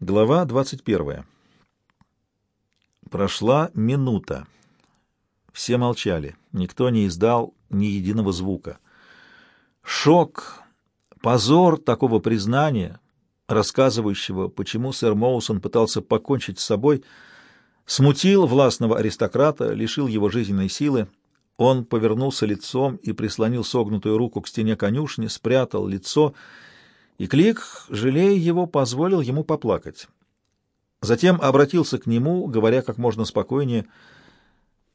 Глава 21. Прошла минута. Все молчали. Никто не издал ни единого звука. Шок, позор такого признания, рассказывающего, почему сэр Моусон пытался покончить с собой, смутил властного аристократа, лишил его жизненной силы. Он повернулся лицом и прислонил согнутую руку к стене конюшни, спрятал лицо и и Клик, жалея его, позволил ему поплакать. Затем обратился к нему, говоря как можно спокойнее,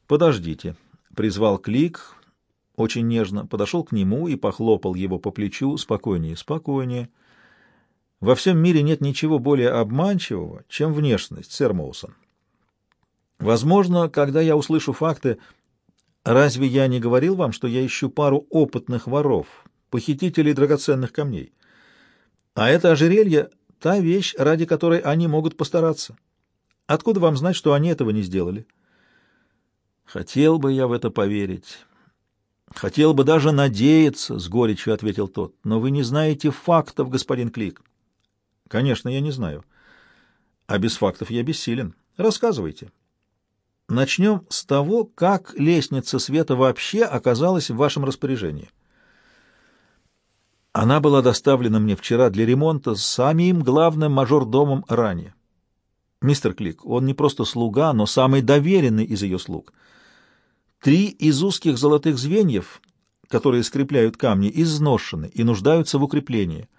«Подождите», — призвал Клик, очень нежно, подошел к нему и похлопал его по плечу, «Спокойнее, спокойнее». Во всем мире нет ничего более обманчивого, чем внешность, сэр Моусон. Возможно, когда я услышу факты, разве я не говорил вам, что я ищу пару опытных воров, похитителей драгоценных камней? А это ожерелье — та вещь, ради которой они могут постараться. Откуда вам знать, что они этого не сделали? Хотел бы я в это поверить. Хотел бы даже надеяться, — с горечью ответил тот. Но вы не знаете фактов, господин Клик. Конечно, я не знаю. А без фактов я бессилен. Рассказывайте. Начнем с того, как лестница света вообще оказалась в вашем распоряжении. — она была доставлена мне вчера для ремонта самим главным мажордомом ранее. Мистер Клик, он не просто слуга, но самый доверенный из ее слуг. Три из узких золотых звеньев, которые скрепляют камни, изношены и нуждаются в укреплении.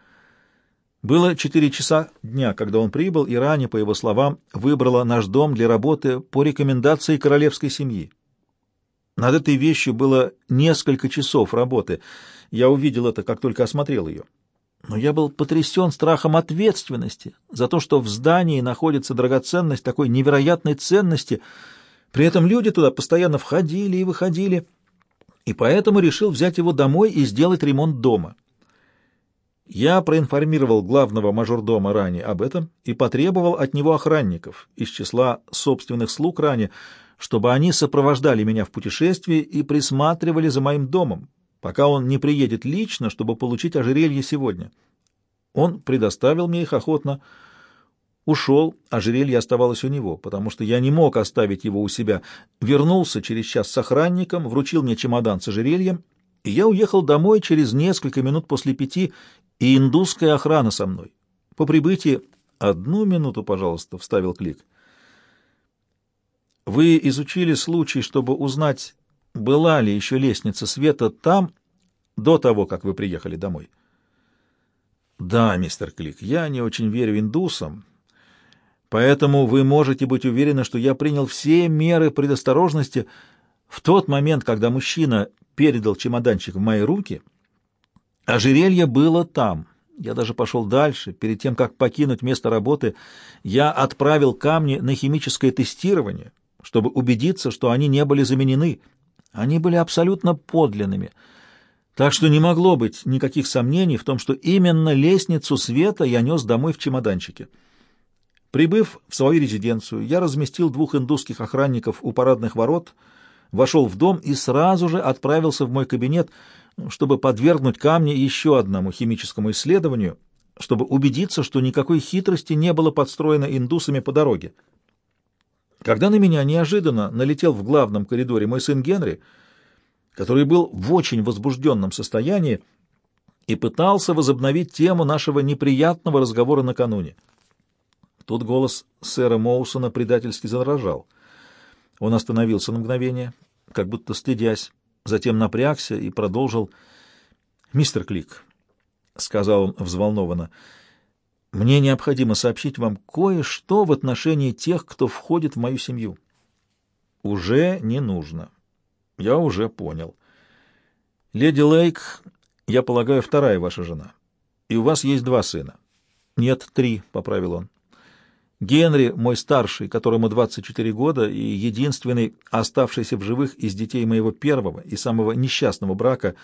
Было четыре часа дня, когда он прибыл, и ранее, по его словам, выбрала наш дом для работы по рекомендации королевской семьи. Над этой вещью было несколько часов работы — я увидел это, как только осмотрел ее. Но я был потрясен страхом ответственности за то, что в здании находится драгоценность такой невероятной ценности. При этом люди туда постоянно входили и выходили, и поэтому решил взять его домой и сделать ремонт дома. Я проинформировал главного мажордома ранее об этом и потребовал от него охранников из числа собственных слуг ранее, чтобы они сопровождали меня в путешествии и присматривали за моим домом, пока он не приедет лично, чтобы получить ожерелье сегодня. Он предоставил мне их охотно. Ушел, ожерелье оставалось у него, потому что я не мог оставить его у себя. Вернулся через час с охранником, вручил мне чемодан с ожерельем, и я уехал домой через несколько минут после пяти, и индусская охрана со мной. По прибытии... «Одну минуту, пожалуйста», — вставил Клик. «Вы изучили случай, чтобы узнать, была ли еще лестница света там, до того, как вы приехали домой? Да, мистер Клик, я не очень верю индусам, поэтому вы можете быть уверены, что я принял все меры предосторожности в тот момент, когда мужчина передал чемоданчик в мои руки. Ожерелье было там. Я даже пошел дальше. Перед тем, как покинуть место работы, я отправил камни на химическое тестирование, чтобы убедиться, что они не были заменены — они были абсолютно подлинными, так что не могло быть никаких сомнений в том, что именно лестницу света я нес домой в чемоданчике. Прибыв в свою резиденцию, я разместил двух индусских охранников у парадных ворот, вошел в дом и сразу же отправился в мой кабинет, чтобы подвергнуть камни еще одному химическому исследованию, чтобы убедиться, что никакой хитрости не было подстроено индусами по дороге. Когда на меня неожиданно налетел в главном коридоре мой сын Генри, который был в очень возбужденном состоянии и пытался возобновить тему нашего неприятного разговора накануне. Тут голос сэра Моусона предательски задрожал. Он остановился на мгновение, как будто стыдясь, затем напрягся и продолжил. «Мистер Клик», — сказал он взволнованно, — мне необходимо сообщить вам кое-что в отношении тех, кто входит в мою семью. Уже не нужно. Я уже понял. Леди Лейк, я полагаю, вторая ваша жена. И у вас есть два сына. Нет, три, — поправил он. Генри, мой старший, которому 24 года, и единственный оставшийся в живых из детей моего первого и самого несчастного брака,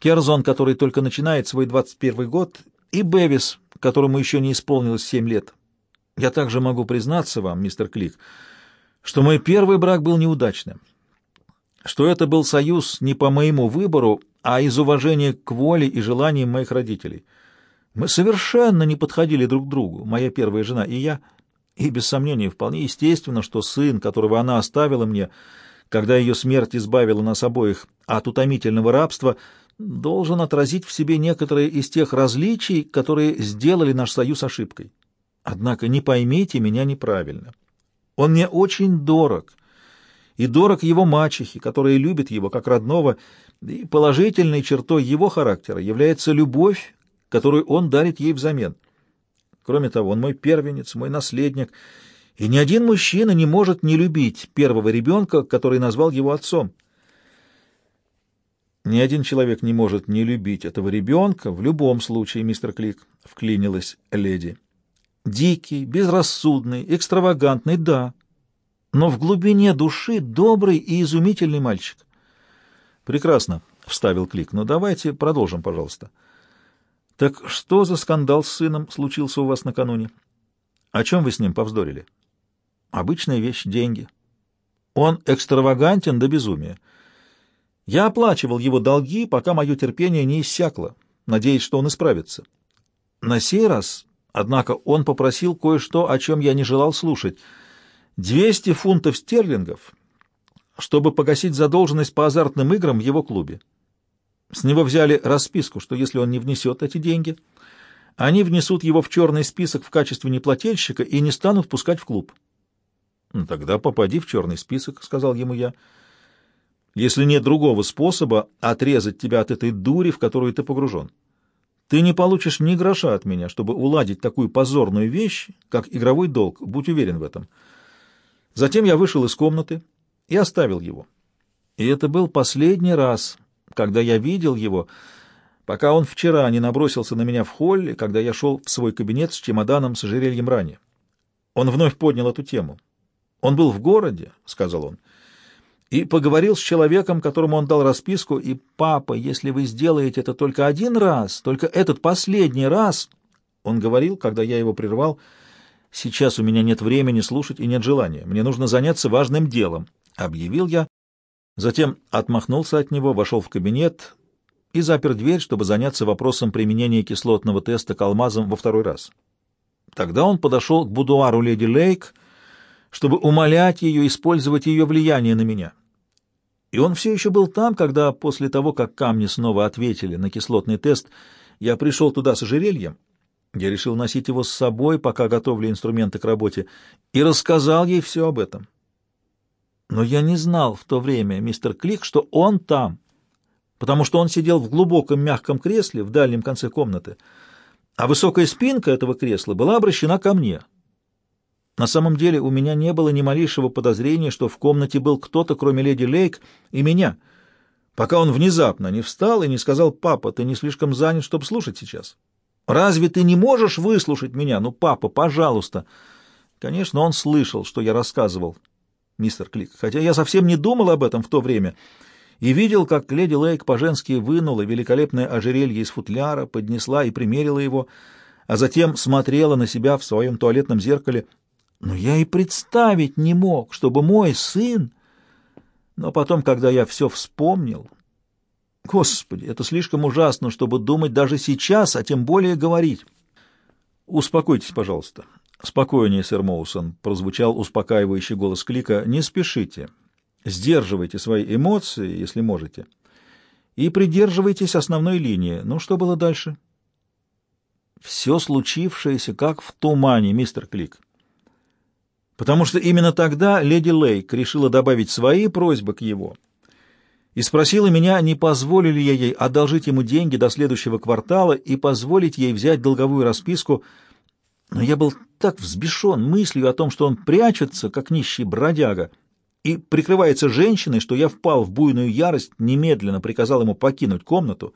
Керзон, который только начинает свой 21 год, и Бевис, которому еще не исполнилось семь лет. Я также могу признаться вам, мистер Клик, что мой первый брак был неудачным, что это был союз не по моему выбору, а из уважения к воле и желаниям моих родителей. Мы совершенно не подходили друг к другу, моя первая жена и я, и, без сомнения, вполне естественно, что сын, которого она оставила мне, когда ее смерть избавила нас обоих от утомительного рабства, должен отразить в себе некоторые из тех различий, которые сделали наш союз ошибкой. Однако не поймите меня неправильно. Он мне очень дорог, и дорог его мачехе, которая любит его как родного, и положительной чертой его характера является любовь, которую он дарит ей взамен. Кроме того, он мой первенец, мой наследник, и ни один мужчина не может не любить первого ребенка, который назвал его отцом. Ни один человек не может не любить этого ребенка в любом случае, мистер Клик, — вклинилась леди. Дикий, безрассудный, экстравагантный, да, но в глубине души добрый и изумительный мальчик. Прекрасно, — вставил Клик, — но давайте продолжим, пожалуйста. Так что за скандал с сыном случился у вас накануне? О чем вы с ним повздорили? Обычная вещь — деньги. Он экстравагантен до безумия. Я оплачивал его долги, пока мое терпение не иссякло, надеясь, что он исправится. На сей раз Однако он попросил кое-что, о чем я не желал слушать. Двести фунтов стерлингов, чтобы погасить задолженность по азартным играм в его клубе. С него взяли расписку, что если он не внесет эти деньги, они внесут его в черный список в качестве неплательщика и не станут пускать в клуб. «Ну, «Тогда попади в черный список», — сказал ему я. «Если нет другого способа отрезать тебя от этой дури, в которую ты погружен». Ты не получишь ни гроша от меня, чтобы уладить такую позорную вещь, как игровой долг, будь уверен в этом. Затем я вышел из комнаты и оставил его. И это был последний раз, когда я видел его, пока он вчера не набросился на меня в холле, когда я шел в свой кабинет с чемоданом с ожерельем ранее. Он вновь поднял эту тему. «Он был в городе», — сказал он, — и поговорил с человеком, которому он дал расписку, и «Папа, если вы сделаете это только один раз, только этот последний раз...» Он говорил, когда я его прервал, «Сейчас у меня нет времени слушать и нет желания. Мне нужно заняться важным делом», — объявил я. Затем отмахнулся от него, вошел в кабинет и запер дверь, чтобы заняться вопросом применения кислотного теста к алмазам во второй раз. Тогда он подошел к будуару леди Лейк, чтобы умолять ее использовать ее влияние на меня. И он все еще был там, когда после того, как камни снова ответили на кислотный тест, я пришел туда с ожерельем. Я решил носить его с собой, пока готовлю инструменты к работе, и рассказал ей все об этом. Но я не знал в то время, мистер Клик, что он там, потому что он сидел в глубоком мягком кресле в дальнем конце комнаты, а высокая спинка этого кресла была обращена ко мне — на самом деле у меня не было ни малейшего подозрения, что в комнате был кто-то, кроме леди Лейк и меня, пока он внезапно не встал и не сказал, «Папа, ты не слишком занят, чтобы слушать сейчас? Разве ты не можешь выслушать меня? Ну, папа, пожалуйста!» Конечно, он слышал, что я рассказывал, мистер Клик, хотя я совсем не думал об этом в то время и видел, как леди Лейк по-женски вынула великолепное ожерелье из футляра, поднесла и примерила его, а затем смотрела на себя в своем туалетном зеркале — но я и представить не мог, чтобы мой сын... Но потом, когда я все вспомнил... Господи, это слишком ужасно, чтобы думать даже сейчас, а тем более говорить. Успокойтесь, пожалуйста. Спокойнее, сэр Моусон, прозвучал успокаивающий голос Клика. Не спешите. Сдерживайте свои эмоции, если можете. И придерживайтесь основной линии. Ну, что было дальше? Все случившееся как в тумане, мистер Клик потому что именно тогда леди Лейк решила добавить свои просьбы к его и спросила меня, не позволю ли я ей одолжить ему деньги до следующего квартала и позволить ей взять долговую расписку, но я был так взбешен мыслью о том, что он прячется, как нищий бродяга, и прикрывается женщиной, что я впал в буйную ярость, немедленно приказал ему покинуть комнату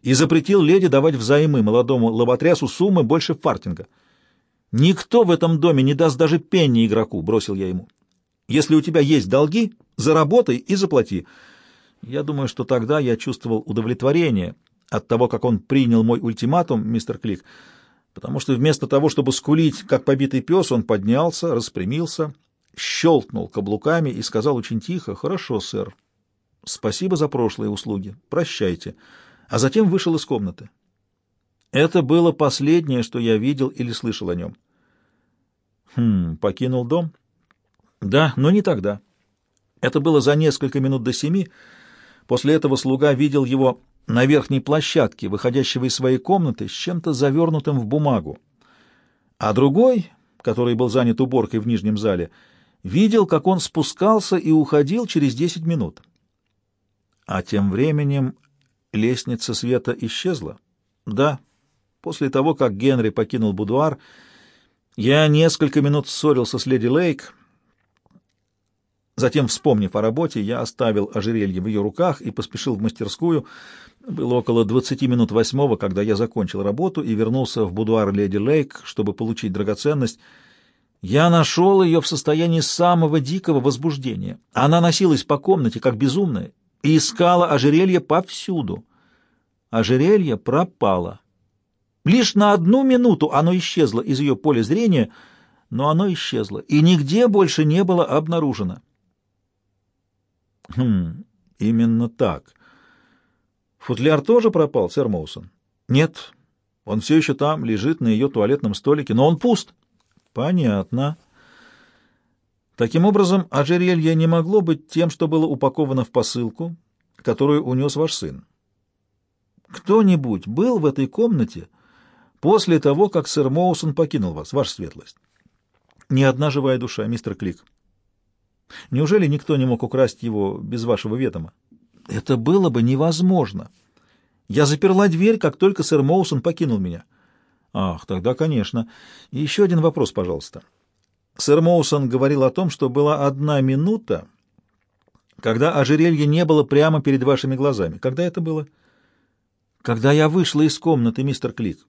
и запретил леди давать взаймы молодому лоботрясу суммы больше фартинга. «Никто в этом доме не даст даже пенни игроку», — бросил я ему. «Если у тебя есть долги, заработай и заплати». Я думаю, что тогда я чувствовал удовлетворение от того, как он принял мой ультиматум, мистер Клик, потому что вместо того, чтобы скулить, как побитый пес, он поднялся, распрямился, щелкнул каблуками и сказал очень тихо, «Хорошо, сэр. Спасибо за прошлые услуги. Прощайте». А затем вышел из комнаты. Это было последнее, что я видел или слышал о нем. Хм, покинул дом? Да, но не тогда. Это было за несколько минут до семи. После этого слуга видел его на верхней площадке, выходящего из своей комнаты, с чем-то завернутым в бумагу. А другой, который был занят уборкой в нижнем зале, видел, как он спускался и уходил через десять минут. А тем временем лестница света исчезла. Да, после того, как Генри покинул будуар, я несколько минут ссорился с леди Лейк. Затем, вспомнив о работе, я оставил ожерелье в ее руках и поспешил в мастерскую. Было около двадцати минут восьмого, когда я закончил работу и вернулся в будуар леди Лейк, чтобы получить драгоценность. Я нашел ее в состоянии самого дикого возбуждения. Она носилась по комнате, как безумная, и искала ожерелье повсюду. Ожерелье пропало. Лишь на одну минуту оно исчезло из ее поля зрения, но оно исчезло, и нигде больше не было обнаружено. Хм, именно так. Футляр тоже пропал, сэр Моусон? Нет, он все еще там, лежит на ее туалетном столике, но он пуст. Понятно. Таким образом, ожерелье не могло быть тем, что было упаковано в посылку, которую унес ваш сын. Кто-нибудь был в этой комнате после того, как сэр Моусон покинул вас, ваша светлость? Ни одна живая душа, мистер Клик. Неужели никто не мог украсть его без вашего ведома? Это было бы невозможно. Я заперла дверь, как только сэр Моусон покинул меня. Ах, тогда, конечно. И еще один вопрос, пожалуйста. Сэр Моусон говорил о том, что была одна минута, когда ожерелье не было прямо перед вашими глазами. Когда это было? Когда я вышла из комнаты, мистер Клик.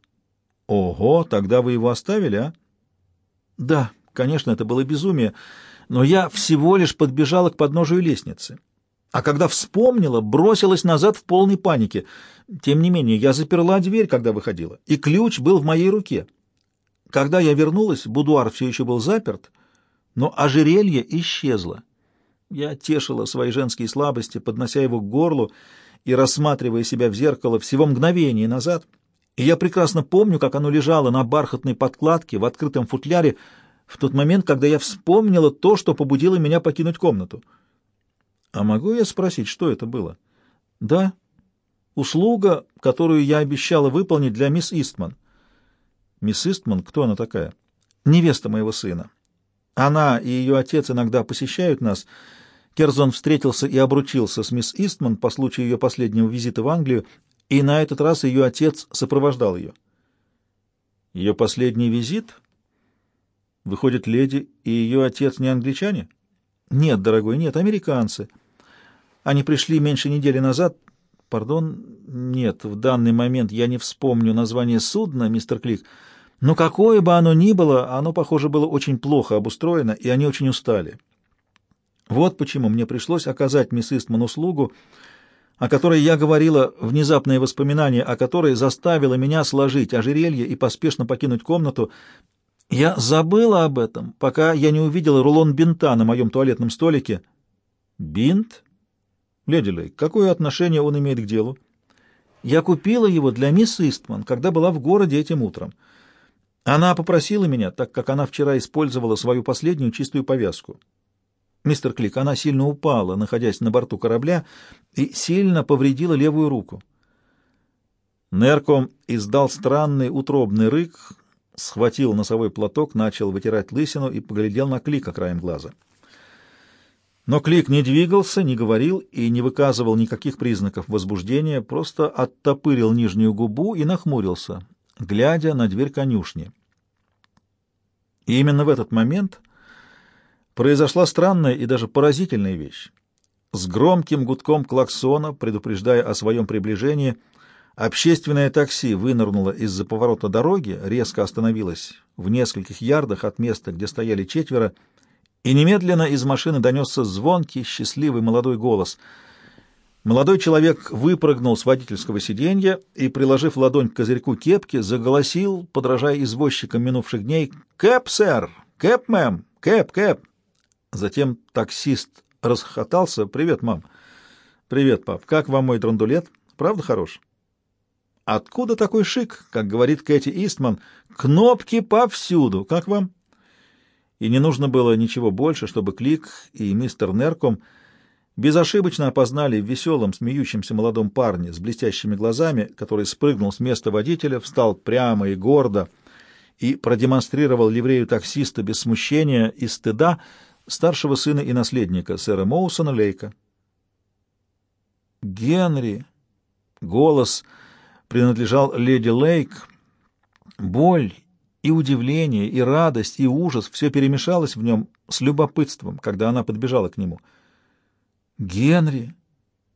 Ого, тогда вы его оставили, а? Да, конечно, это было безумие, но я всего лишь подбежала к подножию лестницы. А когда вспомнила, бросилась назад в полной панике. Тем не менее, я заперла дверь, когда выходила, и ключ был в моей руке. Когда я вернулась, будуар все еще был заперт, но ожерелье исчезло. Я тешила свои женские слабости, поднося его к горлу и рассматривая себя в зеркало всего мгновение назад, и я прекрасно помню, как оно лежало на бархатной подкладке в открытом футляре в тот момент, когда я вспомнила то, что побудило меня покинуть комнату. А могу я спросить, что это было? Да, услуга, которую я обещала выполнить для мисс Истман. Мисс Истман, кто она такая? Невеста моего сына. Она и ее отец иногда посещают нас. Керзон встретился и обручился с мисс Истман по случаю ее последнего визита в Англию, и на этот раз ее отец сопровождал ее. Ее последний визит? Выходит, леди и ее отец не англичане? Нет, дорогой, нет, американцы. Они пришли меньше недели назад. Пардон, нет, в данный момент я не вспомню название судна, мистер Клик. Но какое бы оно ни было, оно, похоже, было очень плохо обустроено, и они очень устали. Вот почему мне пришлось оказать мисс Истман услугу, о которой я говорила, внезапное воспоминание о которой заставило меня сложить ожерелье и поспешно покинуть комнату. Я забыла об этом, пока я не увидела рулон бинта на моем туалетном столике. Бинт? Леди Лейк, какое отношение он имеет к делу? Я купила его для мисс Истман, когда была в городе этим утром. Она попросила меня, так как она вчера использовала свою последнюю чистую повязку. Мистер Клик, она сильно упала, находясь на борту корабля, и сильно повредила левую руку. Нерком издал странный утробный рык, схватил носовой платок, начал вытирать лысину и поглядел на Клика краем глаза. Но Клик не двигался, не говорил и не выказывал никаких признаков возбуждения, просто оттопырил нижнюю губу и нахмурился, глядя на дверь конюшни. И именно в этот момент произошла странная и даже поразительная вещь. С громким гудком клаксона, предупреждая о своем приближении, общественное такси вынырнуло из-за поворота дороги, резко остановилось в нескольких ярдах от места, где стояли четверо, и немедленно из машины донесся звонкий, счастливый молодой голос. Молодой человек выпрыгнул с водительского сиденья и, приложив ладонь к козырьку кепки, заголосил, подражая извозчикам минувших дней, «Кэп, сэр! Кэп, мэм! Кэп, кэп!» Затем таксист расхохотался. «Привет, мам!» «Привет, пап! Как вам мой драндулет? Правда хорош?» Откуда такой шик, как говорит Кэти Истман? Кнопки повсюду. Как вам? И не нужно было ничего больше, чтобы Клик и мистер Нерком безошибочно опознали в веселом, смеющемся молодом парне с блестящими глазами, который спрыгнул с места водителя, встал прямо и гордо и продемонстрировал ливрею таксиста без смущения и стыда старшего сына и наследника, сэра Моусона Лейка. «Генри!» — голос принадлежал леди Лейк. Боль и удивление, и радость, и ужас — все перемешалось в нем с любопытством, когда она подбежала к нему. «Генри,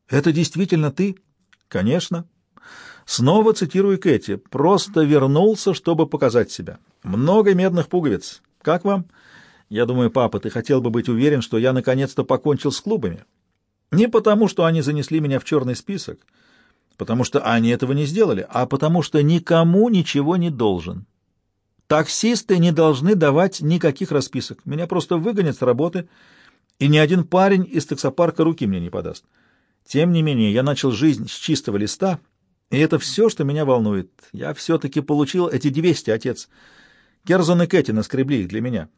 это действительно ты?» «Конечно». Снова цитирую Кэти. «Просто вернулся, чтобы показать себя. Много медных пуговиц. Как вам?» «Я думаю, папа, ты хотел бы быть уверен, что я наконец-то покончил с клубами. Не потому, что они занесли меня в черный список» потому что они этого не сделали, а потому что никому ничего не должен. Таксисты не должны давать никаких расписок. Меня просто выгонят с работы, и ни один парень из таксопарка руки мне не подаст. Тем не менее, я начал жизнь с чистого листа, и это все, что меня волнует. Я все-таки получил эти 200, отец. Керзон и Кэти наскребли их для меня.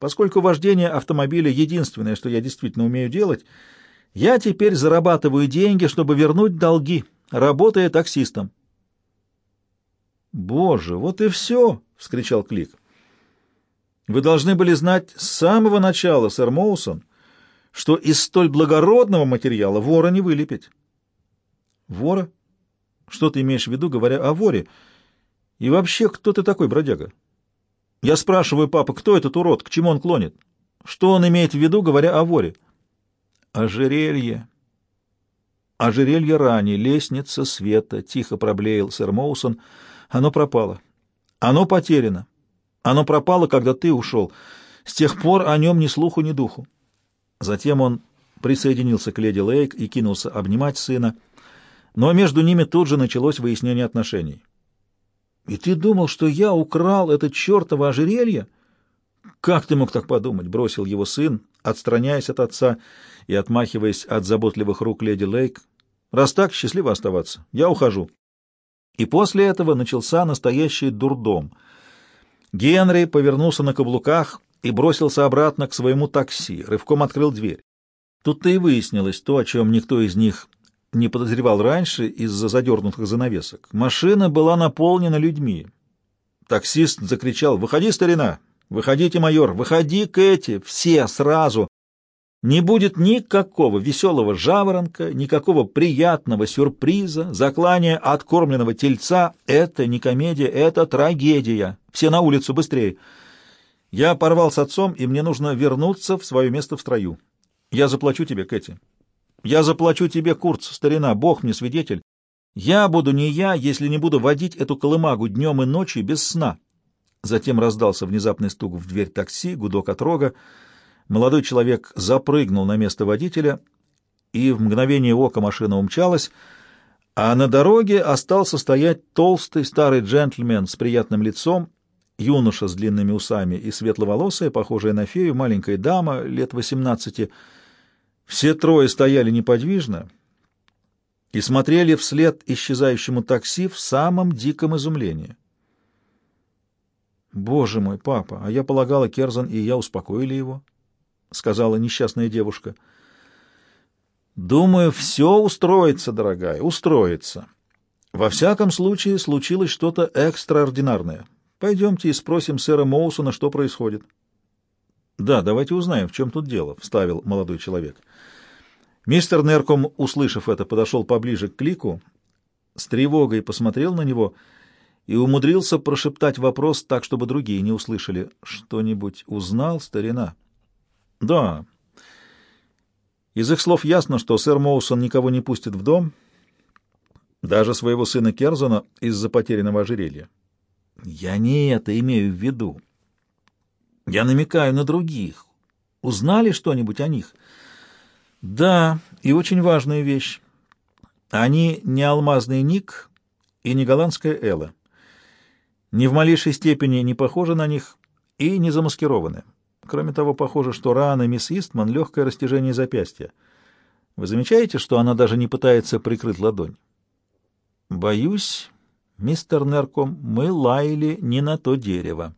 Поскольку вождение автомобиля — единственное, что я действительно умею делать, я теперь зарабатываю деньги, чтобы вернуть долги, работая таксистом. «Боже, вот и все!» — вскричал Клик. «Вы должны были знать с самого начала, сэр Моусон, что из столь благородного материала вора не вылепить». «Вора? Что ты имеешь в виду, говоря о воре? И вообще, кто ты такой, бродяга?» «Я спрашиваю, папа, кто этот урод, к чему он клонит? Что он имеет в виду, говоря о воре?» «Ожерелье», Ожерелье рани, лестница света, тихо проблеял сэр Моусон. Оно пропало. Оно потеряно. Оно пропало, когда ты ушел. С тех пор о нем ни слуху, ни духу. Затем он присоединился к леди Лейк и кинулся обнимать сына, но между ними тут же началось выяснение отношений. «И ты думал, что я украл это чертово ожерелье?» «Как ты мог так подумать?» — бросил его сын, отстраняясь от отца и отмахиваясь от заботливых рук леди Лейк. Раз так, счастливо оставаться. Я ухожу. И после этого начался настоящий дурдом. Генри повернулся на каблуках и бросился обратно к своему такси, рывком открыл дверь. Тут-то и выяснилось то, о чем никто из них не подозревал раньше из-за задернутых занавесок. Машина была наполнена людьми. Таксист закричал «Выходи, старина! Выходите, майор! Выходи, Кэти! Все сразу!» Не будет никакого веселого жаворонка, никакого приятного сюрприза, заклания откормленного тельца. Это не комедия, это трагедия. Все на улицу быстрее. Я порвал с отцом, и мне нужно вернуться в свое место в строю. Я заплачу тебе, Кэти. Я заплачу тебе, Курц, старина, Бог мне свидетель. Я буду не я, если не буду водить эту колымагу днем и ночью без сна. Затем раздался внезапный стук в дверь такси, гудок от рога. Молодой человек запрыгнул на место водителя, и в мгновение ока машина умчалась, а на дороге остался стоять толстый старый джентльмен с приятным лицом, юноша с длинными усами и светловолосая, похожая на фею, маленькая дама лет восемнадцати. Все трое стояли неподвижно и смотрели вслед исчезающему такси в самом диком изумлении. «Боже мой, папа, а я полагала, Керзан и я успокоили его». — сказала несчастная девушка. «Думаю, все устроится, дорогая, устроится. Во всяком случае, случилось что-то экстраординарное. Пойдемте и спросим сэра Моусона, что происходит». «Да, давайте узнаем, в чем тут дело», — вставил молодой человек. Мистер Нерком, услышав это, подошел поближе к Клику, с тревогой посмотрел на него и умудрился прошептать вопрос так, чтобы другие не услышали. «Что-нибудь узнал, старина?» Да. Из их слов ясно, что сэр Моусон никого не пустит в дом, даже своего сына Керзона из-за потерянного ожерелья. Я не это имею в виду. Я намекаю на других. Узнали что-нибудь о них? Да, и очень важная вещь. Они не алмазный Ник и не голландская Элла. Ни в малейшей степени не похожи на них и не замаскированы. Кроме того, похоже, что рана мисс Истман — легкое растяжение запястья. Вы замечаете, что она даже не пытается прикрыть ладонь? Боюсь, «Мистер Нерком, мы лаяли не на то дерево».